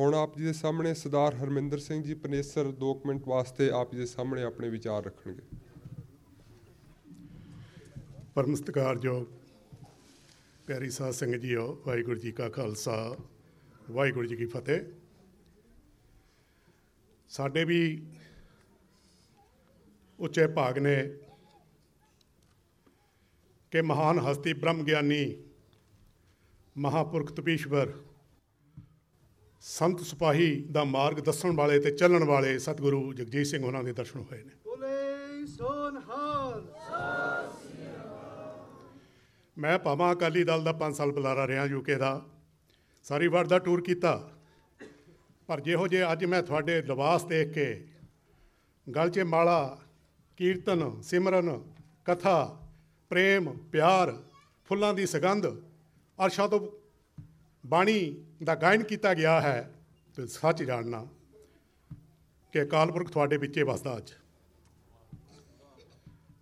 ਹੁਣ ਆਪ ਜੀ ਦੇ ਸਾਹਮਣੇ ਸਰਦਾਰ ਹਰਮਿੰਦਰ ਸਿੰਘ ਜੀ ਪਨੇਸਰ 2 ਮਿੰਟ ਵਾਸਤੇ ਆਪ ਜੀ ਦੇ ਸਾਹਮਣੇ ਆਪਣੇ ਵਿਚਾਰ ਰੱਖਣਗੇ। ਪਰਮ ਜੋ ਪਿਆਰੀ ਸਾਧ ਸੰਗਤ ਜੀਓ, ਵਾਹਿਗੁਰੂ ਜੀ ਕਾ ਖਾਲਸਾ, ਵਾਹਿਗੁਰੂ ਜੀ ਕੀ ਫਤਿਹ। ਸਾਡੇ ਵੀ ਉੱਚੇ ਭਾਗ ਨੇ ਕਿ ਮਹਾਨ ਹਸਤੀ ਬ੍ਰਹਮ ਗਿਆਨੀ ਮਹਾਪੁਰਖ ਤਪੀਸ਼ਵਰ ਸੰਤ ਸਿਪਾਹੀ ਦਾ ਮਾਰਗ ਦੱਸਣ ਵਾਲੇ ਤੇ ਚੱਲਣ ਵਾਲੇ ਸਤਿਗੁਰੂ ਜਗਜੀਤ ਸਿੰਘ ਉਹਨਾਂ ਦੇ ਦਰਸ਼ਨ ਹੋਏ ਨੇ। ਬੋਲੇ ਸੋਨਹਾਲ। ਮੈਂ ਭਾਵਾਂ ਅਕਾਲੀ ਦਲ ਦਾ 5 ਸਾਲ ਬੁਲਾਰਾ ਰਿਹਾ ਯੂਕੇ ਦਾ। ਸਾਰੀ ਵਰਲਡ ਦਾ ਟੂਰ ਕੀਤਾ। ਪਰ ਜਿਹੋ ਜੇ ਅੱਜ ਮੈਂ ਤੁਹਾਡੇ ਲਿਬਾਸ ਦੇਖ ਕੇ ਗਲ 'ਚ ਮਾਲਾ ਕੀਰਤਨ ਸਿਮਰਨ ਕਥਾ ਪ੍ਰੇਮ ਪਿਆਰ ਫੁੱਲਾਂ ਦੀ ਸੁਗੰਧ ਅਰਸ਼ਾ ਤੋਂ ਬਾਣੀ ਦਾ ਗਾਇਨ ਕੀਤਾ ਗਿਆ ਹੈ ਤੇ ਸੱਚ ਜਾਣਨਾ ਕਿ ਅਕਾਲ ਪੁਰਖ ਤੁਹਾਡੇ ਵਿੱਚੇ ਵਸਦਾ ਅੱਜ।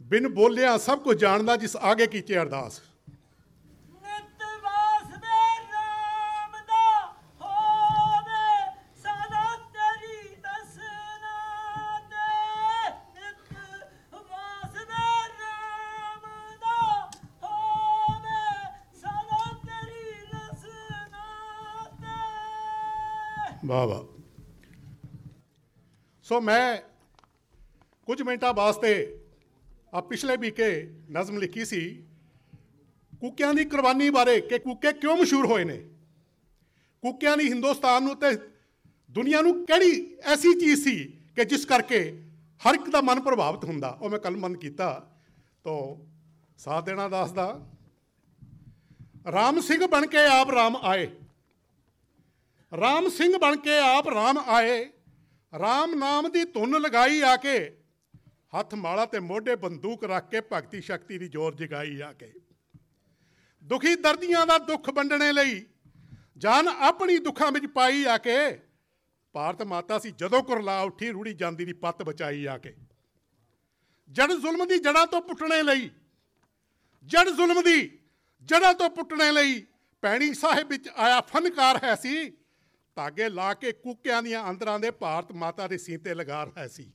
ਬਿਨ ਬੋਲਿਆ ਸਭ ਕੁਝ ਜਾਣਦਾ ਜਿਸ ਆਗੇ ਕੀਤੇ ਅਰਦਾਸ। ਵਾਹ ਵਾਹ। ਸੋ ਮੈਂ ਕੁਝ ਮਿੰਟਾਂ ਵਾਸਤੇ ਆ ਪਿਛਲੇ ਵੀਕੇ ਨਜ਼ਮ ਲਿਖੀ ਸੀ, ਕੁੱਕਿਆਂ ਦੀ ਕੁਰਬਾਨੀ ਬਾਰੇ ਕਿ ਕੁੱਕੇ ਕਿਉਂ ਮਸ਼ਹੂਰ ਹੋਏ ਨੇ? ਕੁੱਕਿਆਂ ਦੀ ਹਿੰਦੁਸਤਾਨ ਨੂੰ ਤੇ ਦੁਨੀਆ ਨੂੰ ਕਿਹੜੀ ਐਸੀ ਚੀਜ਼ ਸੀ ਕਿ ਜਿਸ ਕਰਕੇ ਹਰ ਇੱਕ ਦਾ ਮਨ ਪ੍ਰਭਾਵਿਤ ਹੁੰਦਾ? ਉਹ ਮੈਂ ਕਲਮਬੰਦ ਕੀਤਾ, ਤੋਂ ਸਾਥ ਦੇਣਾ ਦੱਸਦਾ। ਰਾਮ ਸਿੰਘ ਬਣ ਕੇ ਆਪ ਰਾਮ ਆਏ। ਰਾਮ ਸਿੰਘ ਬਣ ਕੇ ਆਪ ਰਾਮ ਆਏ। ਰਾਮ ਨਾਮ ਦੀ ਧੁਨ ਲਗਾਈ ਆ ਕੇ ਹੱਥ ਮਾਲਾ ਤੇ ਮੋਢੇ ਬੰਦੂਕ ਰੱਖ ਕੇ ਭਗਤੀ ਸ਼ਕਤੀ ਦੀ ਜ਼ੋਰ ਜਗਾਈ ਆ ਕੇ ਦੁਖੀ ਦਰਦੀਆਂ ਦਾ ਦੁੱਖ ਵੰਡਣੇ ਲਈ ਜਾਨ ਆਪਣੀ ਦੁੱਖਾਂ ਵਿੱਚ ਪਾਈ ਆ ਕੇ ਭਾਰਤ ਮਾਤਾ ਸੀ ਜਦੋਂ ਕੁਰਲਾ ਉੱਠੀ ਰੂੜੀ ਜਾਂਦੀ ਦੀ ਪੱਤ ਬਚਾਈ ਆ ਕੇ ਜੜ ਜ਼ੁਲਮ ਦੀ ਜੜਾਂ ਤੋਂ ਪੁੱਟਣੇ ਲਈ, ਜੜ ਜ਼ੁਲਮ ਦੀ ਜੜਾਂ ਤੋਂ ਪੁੱਟਣੇ ਲਈ ਪੈਣੀ ਸਾਹਿਬ ਵਿੱਚ ਆਇਆ ਫਨਕਾਰ ਹੈ ਸੀ। ਧਾਗੇ ਲਾ ਕੇ ਕੂਕਿਆਂ ਦੀਆਂ ਅੰਦਰਾਂ ਦੇ ਭਾਰਤ ਮਾਤਾ ਦੇ ਸੀਤੇ ਲਗਾ ਰਿਹਾ ਸੀ।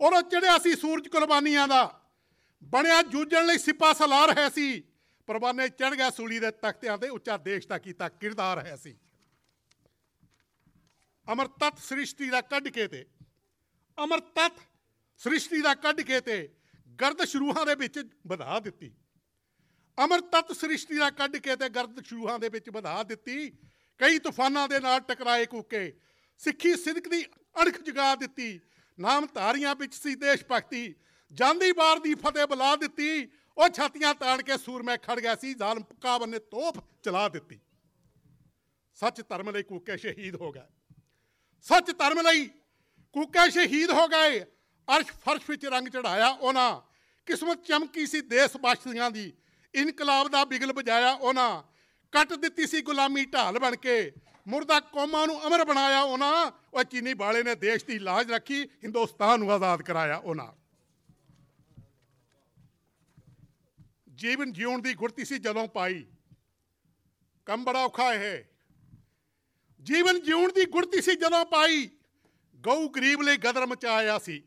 ਔਰ ਉਹ ਚੜਿਆ ਸੀ ਸੂਰਜ ਕੁਰਬਾਨੀਆਂ ਦਾ। ਬਣਿਆ ਜੂਝਣ ਲਈ ਸਿਪਾ ਸਲਾਰ ਹੈ ਸੀ। ਪਰਵਾਨੇ ਚੜ ਗਿਆ ਸੂਲੀ ਦੇ ਤਖਤਿਆਂ ਤੇ ਉੱਚਾ ਦੇਸ਼ ਦਾ ਕੀਤਾ ਕਿਰਦਾਰ ਹੈ ਸੀ। ਅਮਰ ਤਤ ਸ੍ਰਿਸ਼ਟੀ ਦਾ ਕੱਢ ਕੇ ਤੇ ਅਮਰ ਤਤ ਸ੍ਰਿਸ਼ਟੀ ਦਾ ਕੱਢ ਕੇ ਤੇ ਗਰਦ ਸ਼ਰੂਹਾਂ ਦੇ ਵਿੱਚ ਵਧਾ ਦਿੱਤੀ। ਅਮਰ ਤਤ ਸ੍ਰਿਸ਼ਟੀ ਦਾ ਕੱਢ ਕੇ ਤੇ ਗਰਦ ਸ਼ਰੂਹਾਂ ਦੇ ਵਿੱਚ ਵਧਾ ਦਿੱਤੀ। ਕਈ ਤੂਫਾਨਾਂ ਦੇ ਨਾਲ ਟਕਰਾਏ ਕੂਕੇ। ਸਿੱਖੀ ਸਿਦਕ ਦੀ ਅਣਖ ਜਗਾ ਦਿੱਤੀ। ਨਾਮ ਧਾਰੀਆਂ ਵਿੱਚ ਸੀ ਦੇਸ਼ ਭਗਤੀ। ਜਾਂਦੀ ਬਾਰ ਦੀ ਫਤਿਹ ਬੁਲਾ ਦਿੱਤੀ। ਉਹ ਛਾਤੀਆਂ ਤਾਣ ਕੇ ਸੂਰਮੇ ਖੜ ਗਿਆ ਸੀ। ਜ਼ਾਲਮ ਕਾਬਨ ਨੇ ਤੋਪ ਚਲਾ ਦਿੱਤੀ। ਸੱਚ ਧਰਮ ਲਈ ਕੂਕੇ ਸ਼ਹੀਦ ਹੋ ਗਏ। ਸੱਚ ਧਰਮ ਲਈ ਕੂਕੇ ਸ਼ਹੀਦ ਹੋ ਗਏ। ਅਰਸ਼ ਫਰਸ਼ ਵਿੱਚ ਰੰਗ ਚੜਾਇਆ ਉਹਨਾਂ। ਕਿਸਮਤ ਚਮਕੀ ਸੀ ਦੇਸ਼ ਵਾਸੀਆਂ ਦੀ। ਇਨਕਲਾਬ ਦਾ ਬਿਗਲ ਵਜਾਇਆ ਉਹਨਾਂ। ਕੱਟ ਦਿੱਤੀ ਸੀ ਗੁਲਾਮੀ ਢਾਲ ਬਣ ਕੇ। ਮੁਰਦਾ ਕੌਮਾਂ ਨੂੰ ਅਮਰ ਬਣਾਇਆ ਉਹਨਾਂ। ਉਹ ਚੀਨੀ ਬਾਲੇ ਨੇ ਦੇਸ਼ ਦੀ ਲਾਜ ਰੱਖੀ, ਹਿੰਦੁਸਤਾਨ ਨੂੰ ਆਜ਼ਾਦ ਕਰਾਇਆ ਉਹਨਾਂ। ਜੀਵਨ ਜਿਉਣ ਦੀ ਗੁਰਤੀ ਸੀ ਜਦੋਂ ਪਾਈ। ਕੰਮ ਬੜਾ ਔਖਾ ਇਹ। ਜੀਵਨ ਜਿਉਣ ਦੀ ਗੁਰਤੀ ਸੀ ਜਦੋਂ ਪਾਈ। ਗਊ ਗਰੀਬ ਲਈ ਗਦਰ ਮਚਾਇਆ ਸੀ।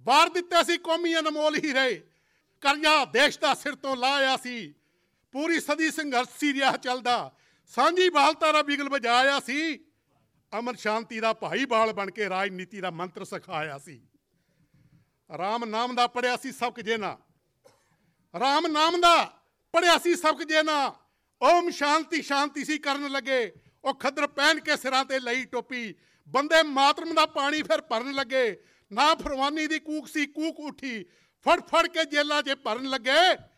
ਵਾਰ ਦਿੱਤਾ ਸੀ ਕੌਮੀ ਅਨਮੋਲ ਹੀ ਰਹੇ। ਕਰਜ਼ਾ ਦੇਸ਼ ਦਾ ਸਿਰ ਤੋਂ ਲਾਇਆ ਸੀ। ਪੂਰੀ ਸਦੀ ਸੰਘਰਸ਼ ਸੀ ਰਿਹਾ ਚੱਲਦਾ। ਸਾਂਝੀ ਬਾਲ ਤਾਰਾ ਬਿਗਲ ਵਜਾਇਆ ਸੀ। ਅਮਰ ਸ਼ਾਂਤੀ ਦਾ ਭਾਈ ਬਾਲ ਬਣ ਕੇ ਰਾਜਨੀਤੀ ਦਾ ਮੰਤਰ ਸਿਖਾਇਆ ਸੀ। ਰਾਮ ਨਾਮ ਦਾ ਪੜਿਆ ਸੀ ਸਬਕ ਜੇਨਾ। ਰਾਮ ਨਾਮ ਦਾ ਪੜਿਆ ਸੀ ਸਬਕ ਜੇਨਾ। ਓਮ ਸ਼ਾਂਤੀ ਸ਼ਾਂਤੀ ਸੀ ਕਰਨ ਲੱਗੇ। ਉਹ ਖੱਦਰ ਪਹਿਨ ਕੇ ਸਿਰਾਂ ਤੇ ਲਈ ਟੋਪੀ। ਬੰਦੇ ਮਾਤਰਮ ਦਾ ਪਾਣੀ ਫਿਰ ਭਰਨ ਲੱਗੇ। ਨਾ ਫਰਵਾਨੀ ਦੀ ਕੂਕ ਸੀ, ਕੂਕ ਉਠੀ। ਫੜ ਫੜ ਕੇ ਜੇਲਾਂ 'ਚ ਭਰਨ ਲੱਗੇ।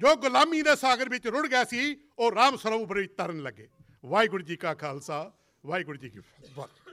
ਜੋ ਗੁਲਾਮੀ ਦੇ ਸਾਗਰ ਵਿੱਚ ਰੁੜ ਗਿਆ ਸੀ, ਉਹ ਰਾਮ ਸਰੋਵਰ ਵਿੱਚ ਤਰਨ ਲੱਗੇ। ਵਾਹਿਗੁਰੂ ਜੀ ਕਾ ਖਾਲਸਾ, ਵਾਹਿਗੁਰੂ ਜੀ ਕੀ ਫਤਿਹ।